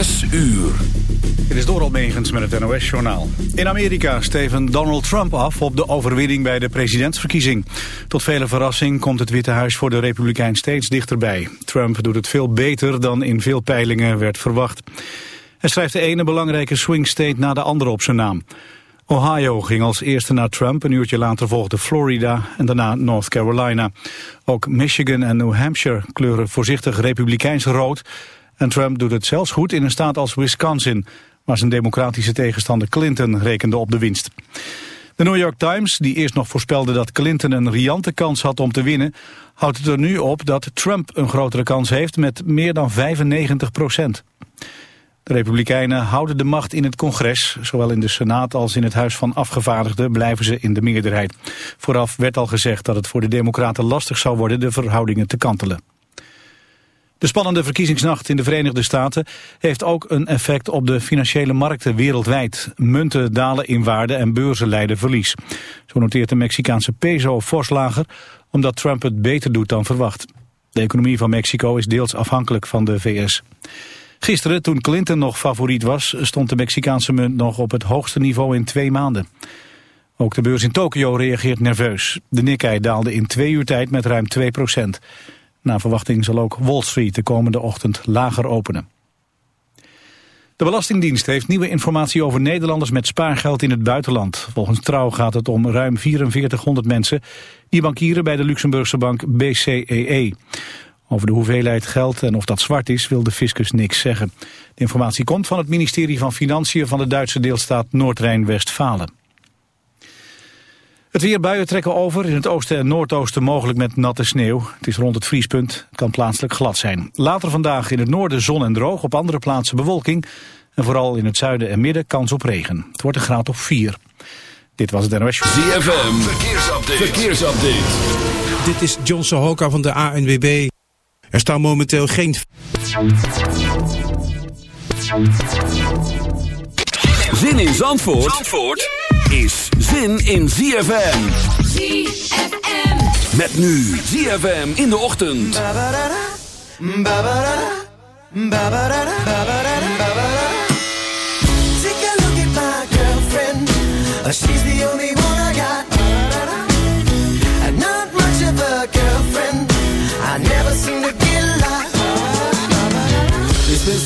6 uur. Dit is Doral Megens met het NOS-journaal. In Amerika steven Donald Trump af op de overwinning bij de presidentsverkiezing. Tot vele verrassing komt het Witte Huis voor de Republikein steeds dichterbij. Trump doet het veel beter dan in veel peilingen werd verwacht. Hij schrijft de ene belangrijke swing state na de andere op zijn naam. Ohio ging als eerste naar Trump, een uurtje later volgde Florida en daarna North Carolina. Ook Michigan en New Hampshire kleuren voorzichtig republikeins rood... En Trump doet het zelfs goed in een staat als Wisconsin, waar zijn democratische tegenstander Clinton rekende op de winst. De New York Times, die eerst nog voorspelde dat Clinton een riante kans had om te winnen, houdt het er nu op dat Trump een grotere kans heeft met meer dan 95 procent. De Republikeinen houden de macht in het congres. Zowel in de Senaat als in het Huis van Afgevaardigden blijven ze in de meerderheid. Vooraf werd al gezegd dat het voor de Democraten lastig zou worden de verhoudingen te kantelen. De spannende verkiezingsnacht in de Verenigde Staten heeft ook een effect op de financiële markten wereldwijd. Munten dalen in waarde en beurzen leiden verlies. Zo noteert de Mexicaanse peso fors lager, omdat Trump het beter doet dan verwacht. De economie van Mexico is deels afhankelijk van de VS. Gisteren, toen Clinton nog favoriet was, stond de Mexicaanse munt nog op het hoogste niveau in twee maanden. Ook de beurs in Tokio reageert nerveus. De Nikkei daalde in twee uur tijd met ruim 2 procent. Na verwachting zal ook Wall Street de komende ochtend lager openen. De Belastingdienst heeft nieuwe informatie over Nederlanders met spaargeld in het buitenland. Volgens Trouw gaat het om ruim 4400 mensen die bankieren bij de Luxemburgse bank BCEE. E. Over de hoeveelheid geld en of dat zwart is wil de fiscus niks zeggen. De informatie komt van het ministerie van Financiën van de Duitse deelstaat Noord-Rijn-Westfalen. Het weer buien trekken over. In het oosten en noordoosten mogelijk met natte sneeuw. Het is rond het vriespunt. Het kan plaatselijk glad zijn. Later vandaag in het noorden zon en droog. Op andere plaatsen bewolking. En vooral in het zuiden en midden kans op regen. Het wordt een graad of 4. Dit was het NOS. ZFM. Verkeersupdate. Verkeersupdate. Dit is John Sohoka van de ANWB. Er staan momenteel geen... Zin in Zandvoort? Zandvoort? Is zin in ZFM. ZFM. Met nu ZFM in de ochtend. Take a look at my girlfriend. She's the only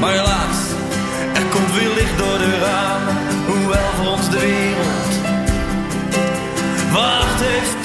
Maar helaas, er komt weer licht door de ramen. Hoewel voor ons de wereld wacht heeft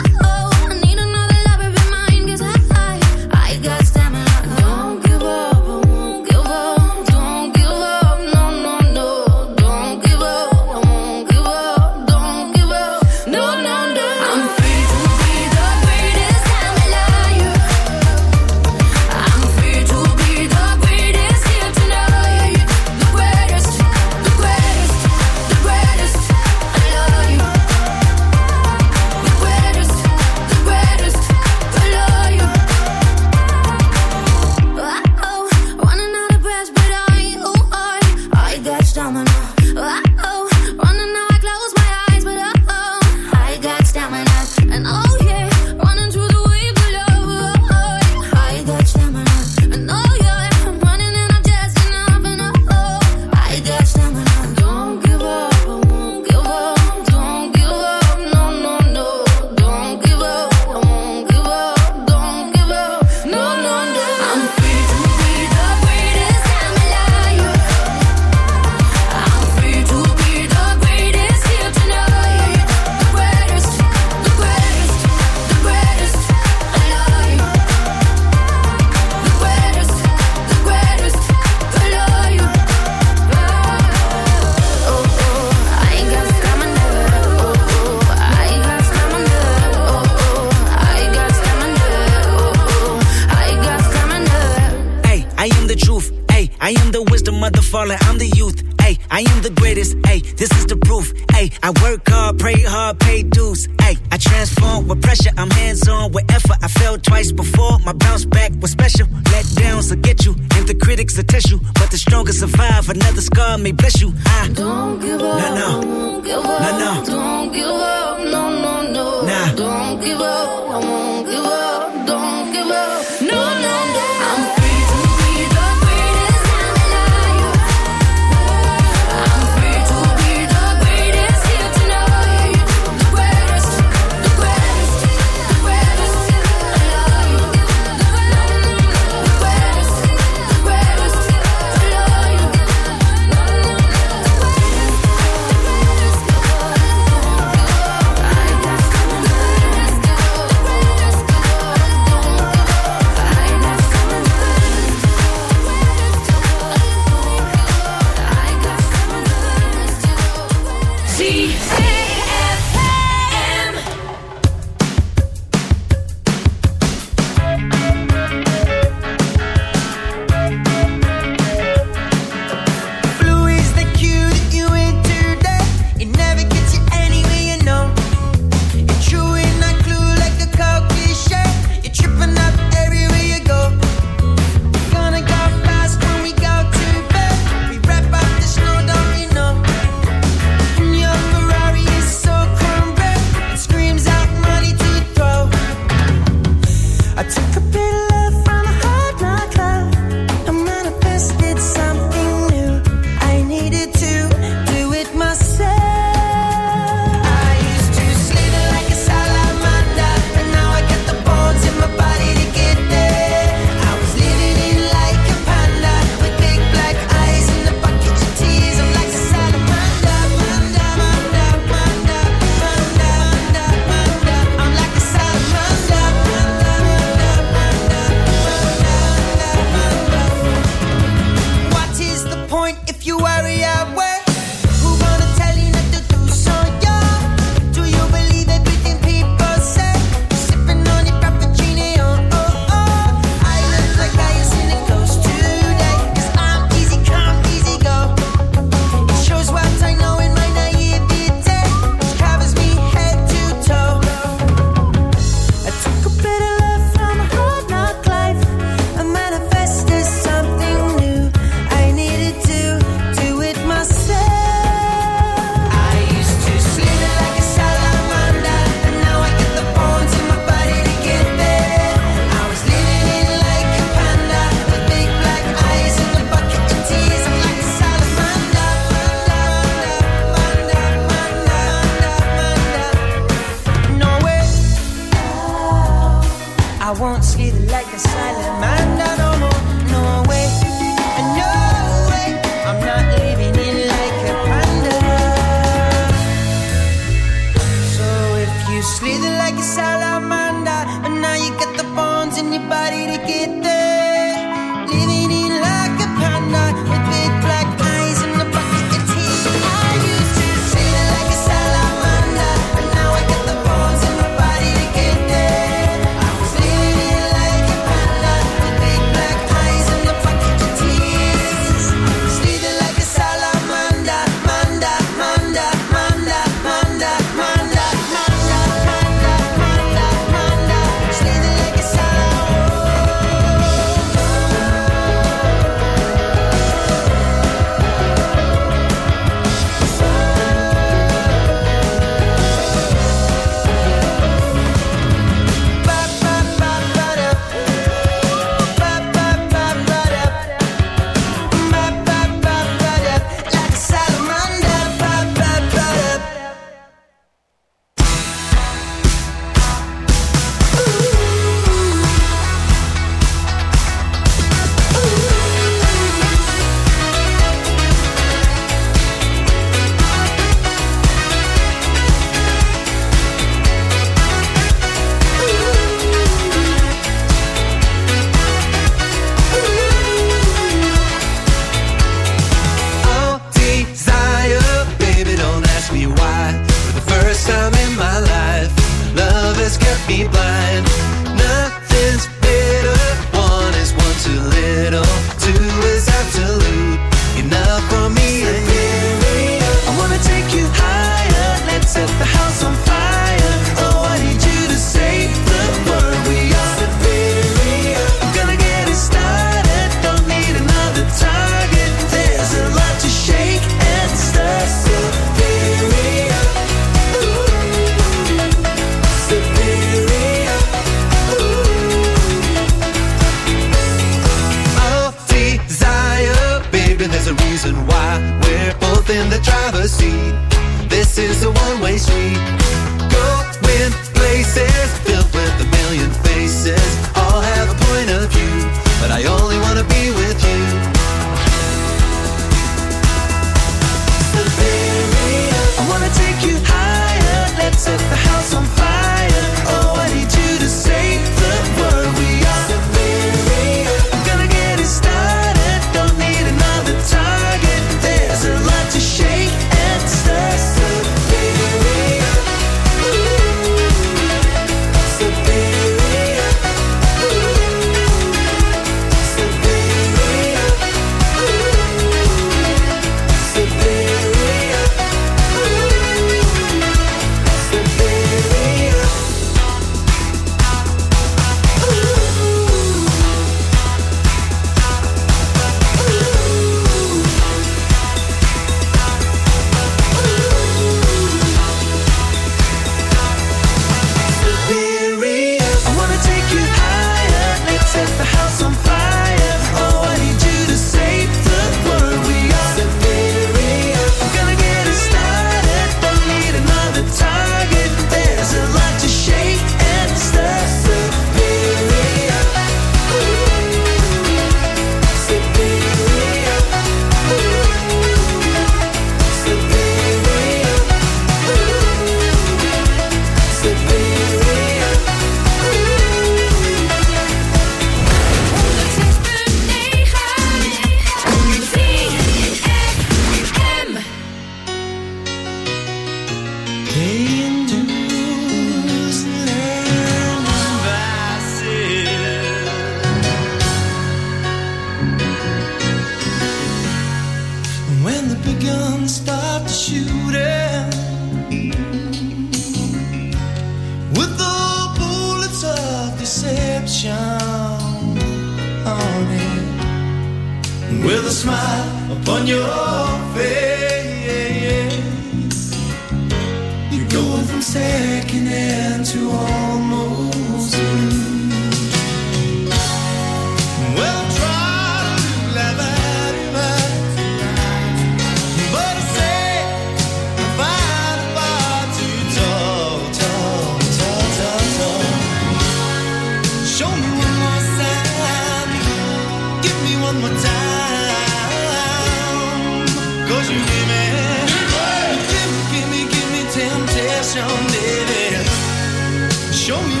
Show me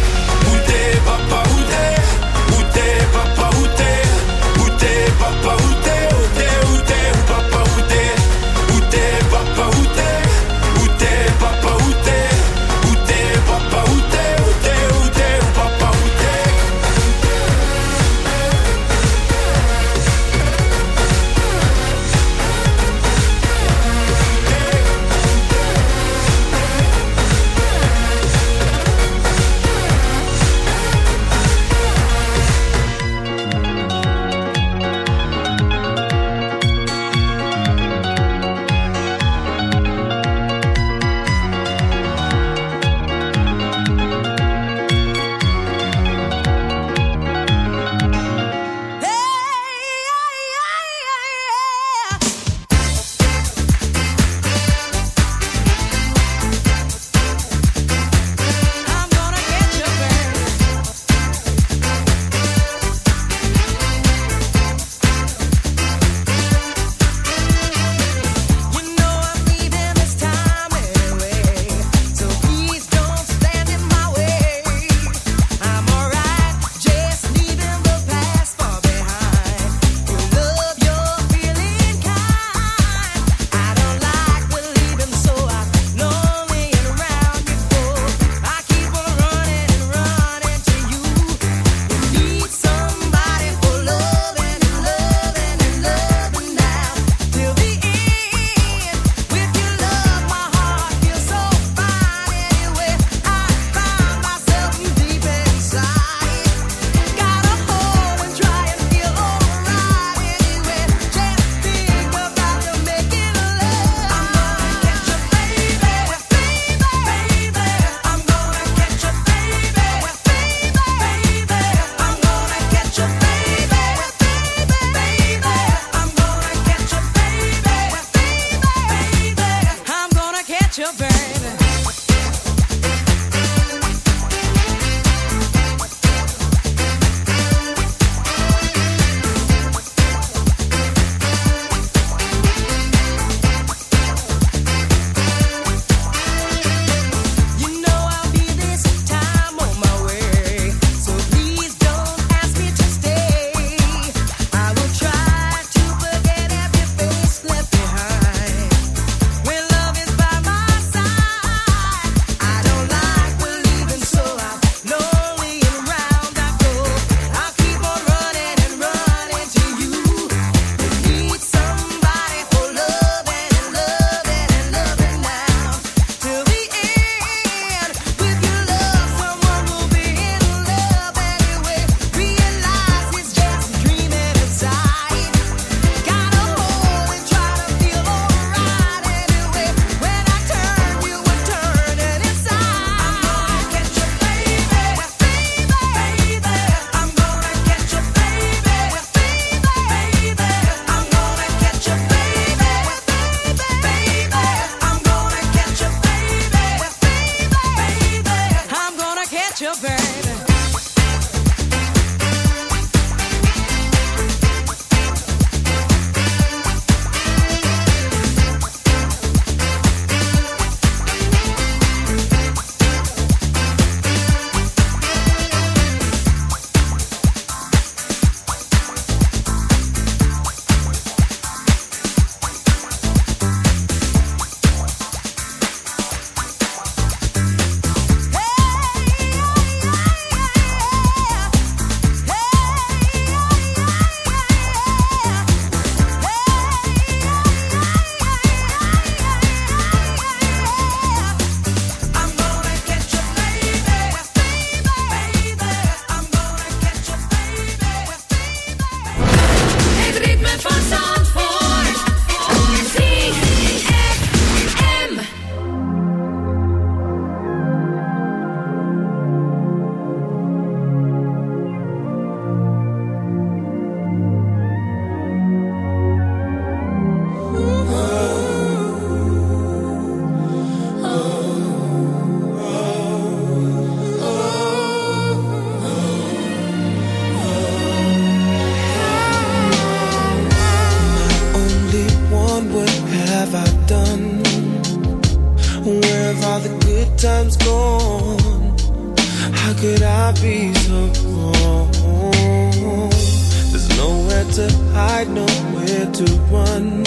to hide, nowhere to run.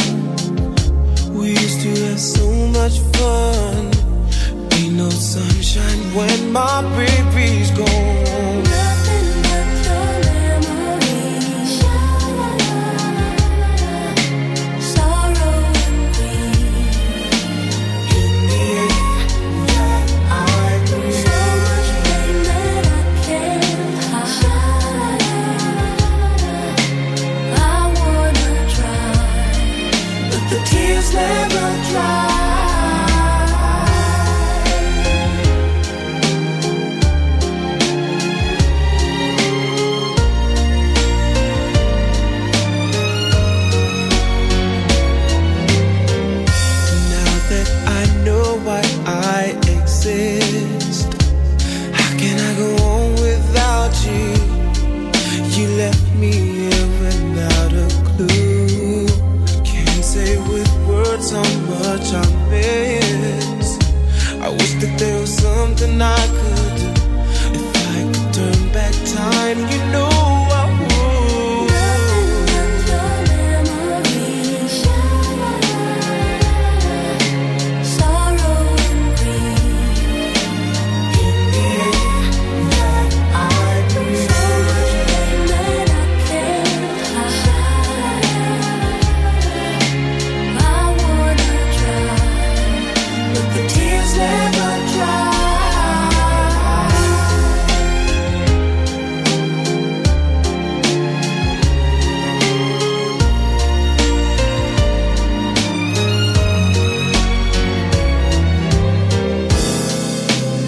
We used to have so much fun. Ain't no sunshine when my baby's gone.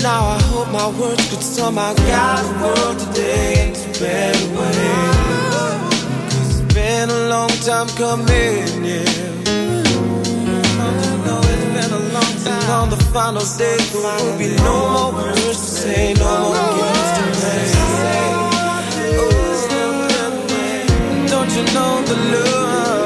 Now I hope my words could somehow guide the world today into better way. Cause it's been a long time coming, yeah. No, it's been a long time. And on the final day, there will be no more words to say, no more games to play. Oh, don't you know the love